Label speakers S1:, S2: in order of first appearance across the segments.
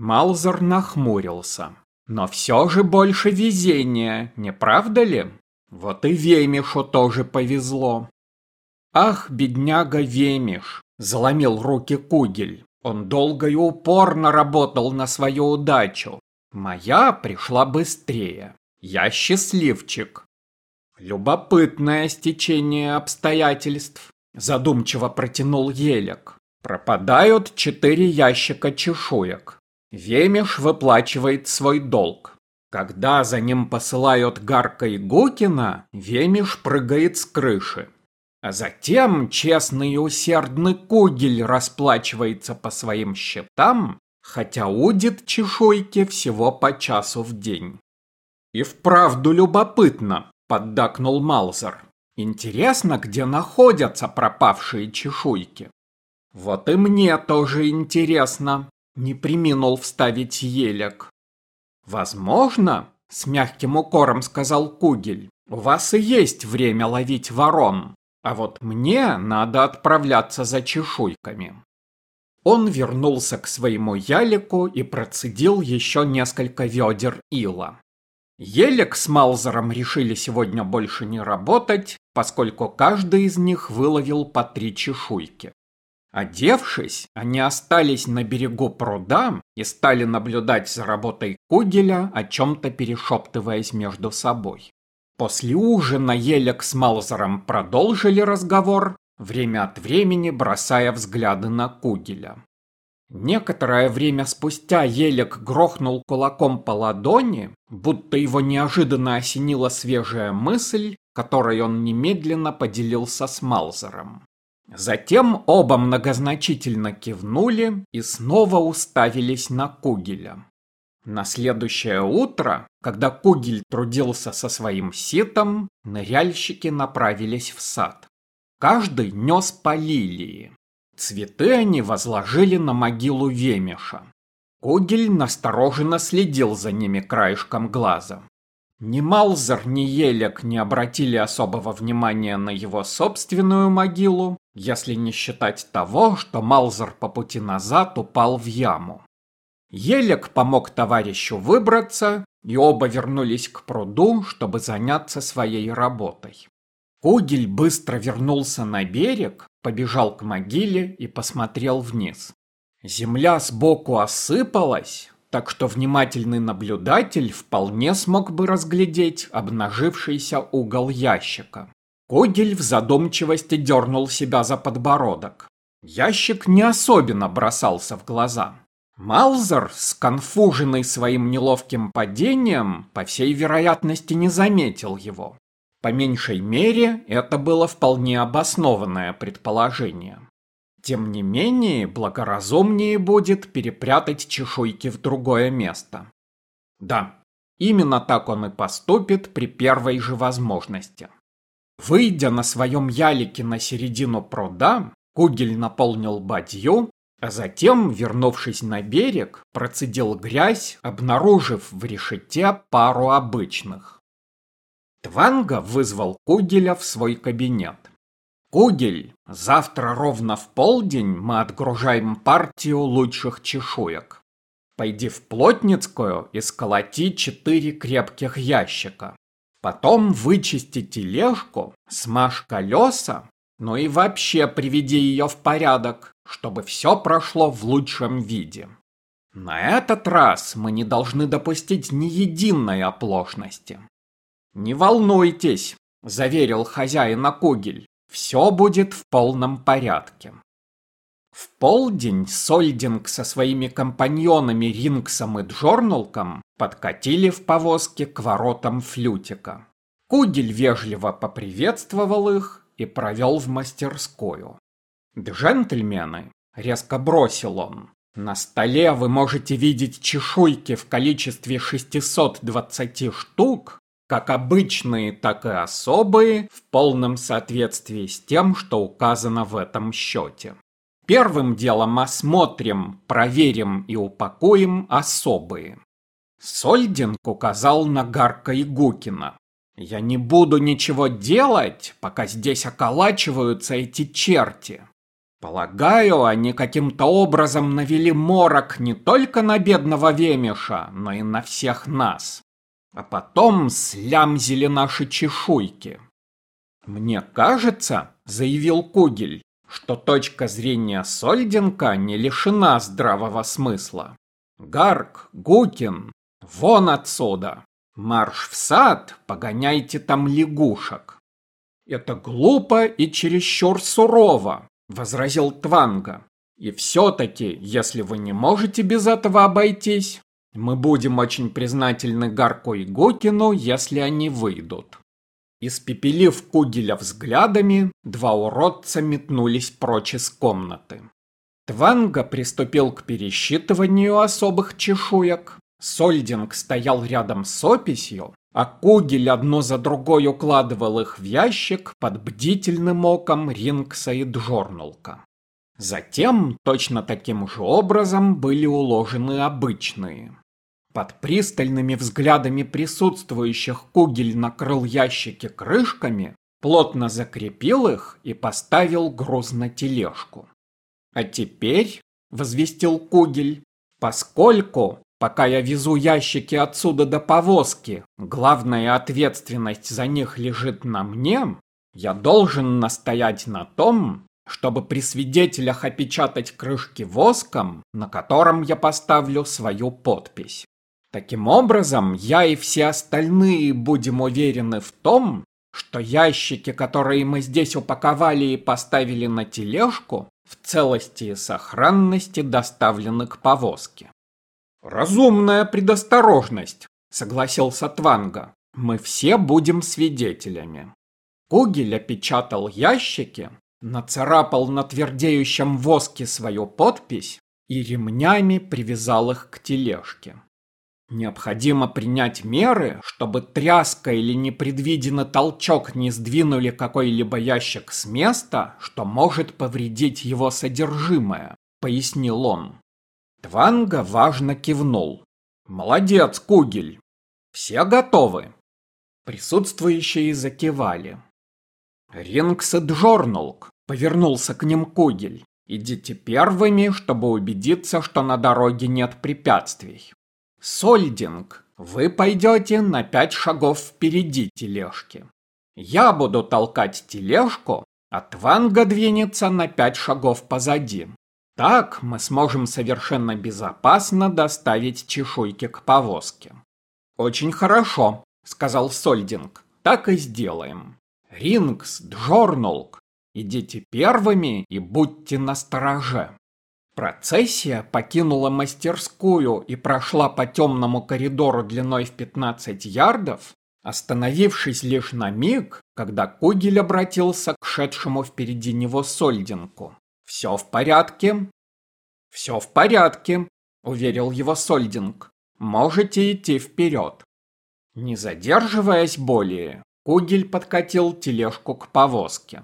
S1: Малзер нахмурился. Но все же больше везения, не правда ли? Вот и Вемишу тоже повезло. Ах, бедняга Вемиш, заломил руки Кугель. Он долго и упорно работал на свою удачу. Моя пришла быстрее. Я счастливчик. Любопытное стечение обстоятельств. Задумчиво протянул Елек. Пропадают четыре ящика чешуек. Вемеш выплачивает свой долг. Когда за ним посылают Гарка и Гукина, Вемеш прыгает с крыши. А затем честный и усердный Кугель расплачивается по своим счетам, хотя удит чешуйки всего по часу в день. «И вправду любопытно», — поддакнул Малзер. «Интересно, где находятся пропавшие чешуйки?» «Вот и мне тоже интересно», — не приминул вставить елек. «Возможно», — с мягким укором сказал Кугель, «у вас и есть время ловить ворон, а вот мне надо отправляться за чешуйками». Он вернулся к своему ялику и процедил еще несколько ведер ила. Елек с Малзером решили сегодня больше не работать, поскольку каждый из них выловил по три чешуйки. Одевшись, они остались на берегу пруда и стали наблюдать за работой Кугеля, о чем-то перешептываясь между собой. После ужина Елек с Малзером продолжили разговор, время от времени бросая взгляды на Кугеля. Некоторое время спустя Елек грохнул кулаком по ладони, будто его неожиданно осенила свежая мысль, которой он немедленно поделился с Малзером. Затем оба многозначительно кивнули и снова уставились на Кугеля. На следующее утро, когда Кугель трудился со своим ситом, ныряльщики направились в сад. Каждый нес по лилии. Цветы они возложили на могилу Вемеша. Кугель настороженно следил за ними краешком глаза. Ни Малзер, ни Елек не обратили особого внимания на его собственную могилу, если не считать того, что Малзер по пути назад упал в яму. Елек помог товарищу выбраться, и оба вернулись к пруду, чтобы заняться своей работой. Кугель быстро вернулся на берег, побежал к могиле и посмотрел вниз. Земля сбоку осыпалась, так что внимательный наблюдатель вполне смог бы разглядеть обнажившийся угол ящика. Когель в задумчивости дернул себя за подбородок. Ящик не особенно бросался в глаза. Малзер, сконфуженный своим неловким падением, по всей вероятности не заметил его. По меньшей мере, это было вполне обоснованное предположение. Тем не менее, благоразумнее будет перепрятать чешуйки в другое место. Да, именно так он и поступит при первой же возможности. Выйдя на своем ялике на середину пруда, Кугель наполнил бадью, а затем, вернувшись на берег, процедил грязь, обнаружив в решете пару обычных. Тванга вызвал Кугеля в свой кабинет. Кугель, завтра ровно в полдень мы отгружаем партию лучших чешуек. Пойди в Плотницкую и сколоти четыре крепких ящика. Потом вычисти тележку, смажь колеса, ну и вообще приведи ее в порядок, чтобы все прошло в лучшем виде. На этот раз мы не должны допустить ни единой оплошности. «Не волнуйтесь», — заверил хозяин Кугель. Все будет в полном порядке. В полдень Сольдинг со своими компаньонами Рингсом и Джорнулком подкатили в повозке к воротам Флютика. Кудель вежливо поприветствовал их и провел в мастерскую. «Джентльмены», — резко бросил он, — «на столе вы можете видеть чешуйки в количестве 620 штук, как обычные, так и особые, в полном соответствии с тем, что указано в этом счете. Первым делом осмотрим, проверим и упакуем особые. Сольдинг указал на Гарка и Гукина. Я не буду ничего делать, пока здесь околачиваются эти черти. Полагаю, они каким-то образом навели морок не только на бедного Вемиша, но и на всех нас. А потом слямзили наши чешуйки. Мне кажется, заявил Кугель, что точка зрения Сольденка не лишена здравого смысла. Гарк, Гукин, вон отсюда. Марш в сад, погоняйте там лягушек. Это глупо и чересчур сурово, возразил Тванга. И все-таки, если вы не можете без этого обойтись, мы будем очень признательны Гарку и Гокину, если они выйдут. Испепелив Кугеля взглядами, два уродца метнулись прочь из комнаты. Тванга приступил к пересчитыванию особых чешуек. Сольдинг стоял рядом с описью, а Кугель одно за другой укладывал их в ящик под бдительным оком Рингса и Джорнулка. Затем точно таким же образом были уложены обычные. Под пристальными взглядами присутствующих Кугель накрыл ящики крышками, плотно закрепил их и поставил груз на тележку. «А теперь», — возвестил Кугель, — «поскольку Пока я везу ящики отсюда до повозки, главная ответственность за них лежит на мне, я должен настоять на том, чтобы при свидетелях опечатать крышки воском, на котором я поставлю свою подпись. Таким образом, я и все остальные будем уверены в том, что ящики, которые мы здесь упаковали и поставили на тележку, в целости и сохранности доставлены к повозке. «Разумная предосторожность», — согласился Тванга. «Мы все будем свидетелями». Кугель опечатал ящики, нацарапал на твердеющем воске свою подпись и ремнями привязал их к тележке. Необходимо принять меры, чтобы тряска или непредвиденный толчок не сдвинули какой-либо ящик с места, что может повредить его содержимое, пояснил он. Тванга важно кивнул. «Молодец, Кугель! Все готовы?» Присутствующие закивали. Рингс и Джорнулк повернулся к ним Кугель. «Идите первыми, чтобы убедиться, что на дороге нет препятствий. Сольдинг, вы пойдете на пять шагов впереди тележки. Я буду толкать тележку, а Тванга двинется на пять шагов позади. Так мы сможем совершенно безопасно доставить чешуйки к повозке. Очень хорошо, сказал Сольдинг. Так и сделаем. Рингс, Джорнулк, идите первыми и будьте настороже. Процессия покинула мастерскую и прошла по темному коридору длиной в 15 ярдов, остановившись лишь на миг, когда Кугель обратился к шедшему впереди него Сольдинку. «Все в порядке?» «Все в порядке», — уверил его Сольдинг. «Можете идти вперед». Не задерживаясь более, Кугель подкатил тележку к повозке.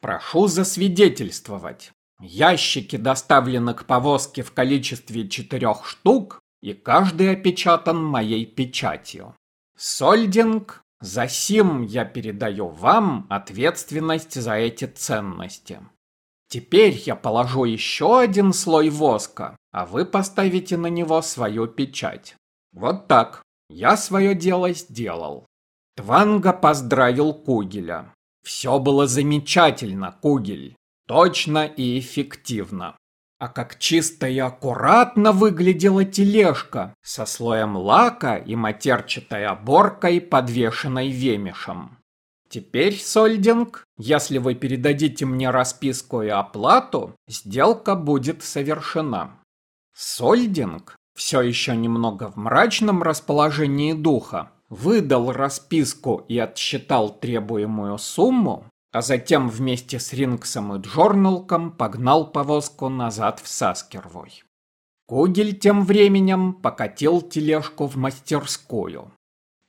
S1: «Прошу засвидетельствовать. Ящики доставлены к повозке в количестве четырех штук, и каждый опечатан моей печатью. Сольдинг, за сим я передаю вам ответственность за эти ценности. Теперь я положу еще один слой воска, а вы поставите на него свою печать. Вот так. Я свое дело сделал. Тванга поздравил Кугеля. Все было замечательно, Кугель. Точно и эффективно. А как чисто и аккуратно выглядела тележка со слоем лака и матерчатой оборкой, подвешенной вемешем. Теперь, Сольдинг, если вы передадите мне расписку и оплату, сделка будет совершена. Сольдинг, все еще немного в мрачном расположении духа, выдал расписку и отсчитал требуемую сумму, а затем вместе с Рингсом и Джорналком погнал повозку назад в Саскервой. Кугель тем временем покатил тележку в мастерскую.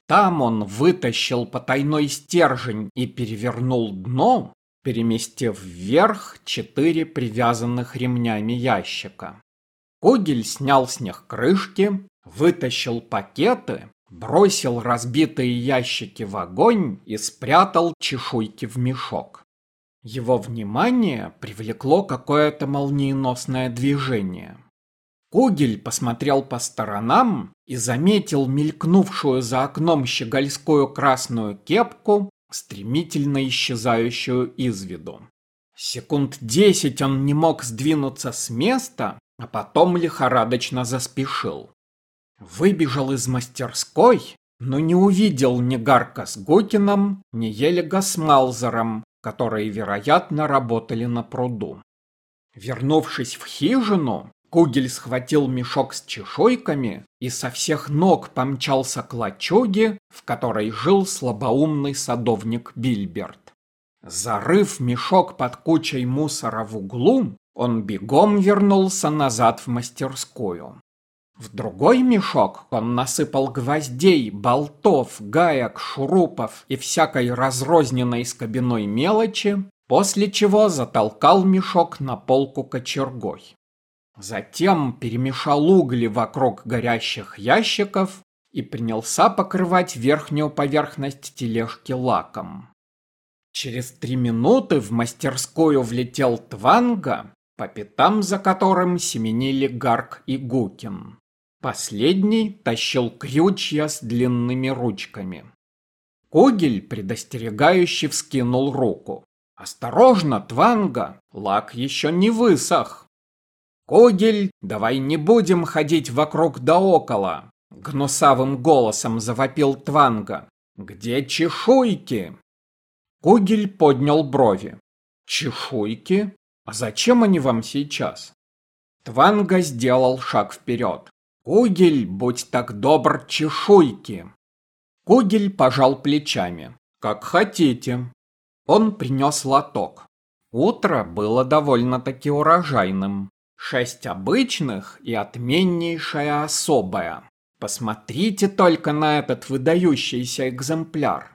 S1: Там он вытащил потайной стержень и перевернул дно, переместив вверх четыре привязанных ремнями ящика. Кугель снял с них крышки, вытащил пакеты, бросил разбитые ящики в огонь и спрятал чешуйки в мешок. Его внимание привлекло какое-то молниеносное движение. Кугель посмотрел по сторонам и заметил мелькнувшую за окном щегольскую красную кепку, стремительно исчезающую из виду. Секунд десять он не мог сдвинуться с места, а потом лихорадочно заспешил. Выбежал из мастерской, но не увидел ни Гарка с Гокином, ни Елега с Малзером, которые, вероятно, работали на пруду. Вернувшись в хижину, Кугель схватил мешок с чешуйками и со всех ног помчался к лачуге, в которой жил слабоумный садовник Бильберт. Зарыв мешок под кучей мусора в углу, он бегом вернулся назад в мастерскую. В другой мешок он насыпал гвоздей, болтов, гаек, шурупов и всякой разрозненной скобяной мелочи, после чего затолкал мешок на полку кочергой. Затем перемешал угли вокруг горящих ящиков и принялся покрывать верхнюю поверхность тележки лаком. Через три минуты в мастерскую влетел Тванга, по пятам за которым семенили Гарк и Гукин. Последний тащил крючья с длинными ручками. Когель предостерегающе вскинул руку. «Осторожно, Тванга, лак еще не высох!» «Когель, давай не будем ходить вокруг да около!» Гнусавым голосом завопил Тванга. «Где чешуйки?» Когель поднял брови. «Чешуйки? А зачем они вам сейчас?» Тванга сделал шаг вперед. «Кугель, будь так добр, чешуйки!» Кугель пожал плечами. «Как хотите». Он принес лоток. Утро было довольно-таки урожайным. Шесть обычных и отменнейшая особая. Посмотрите только на этот выдающийся экземпляр.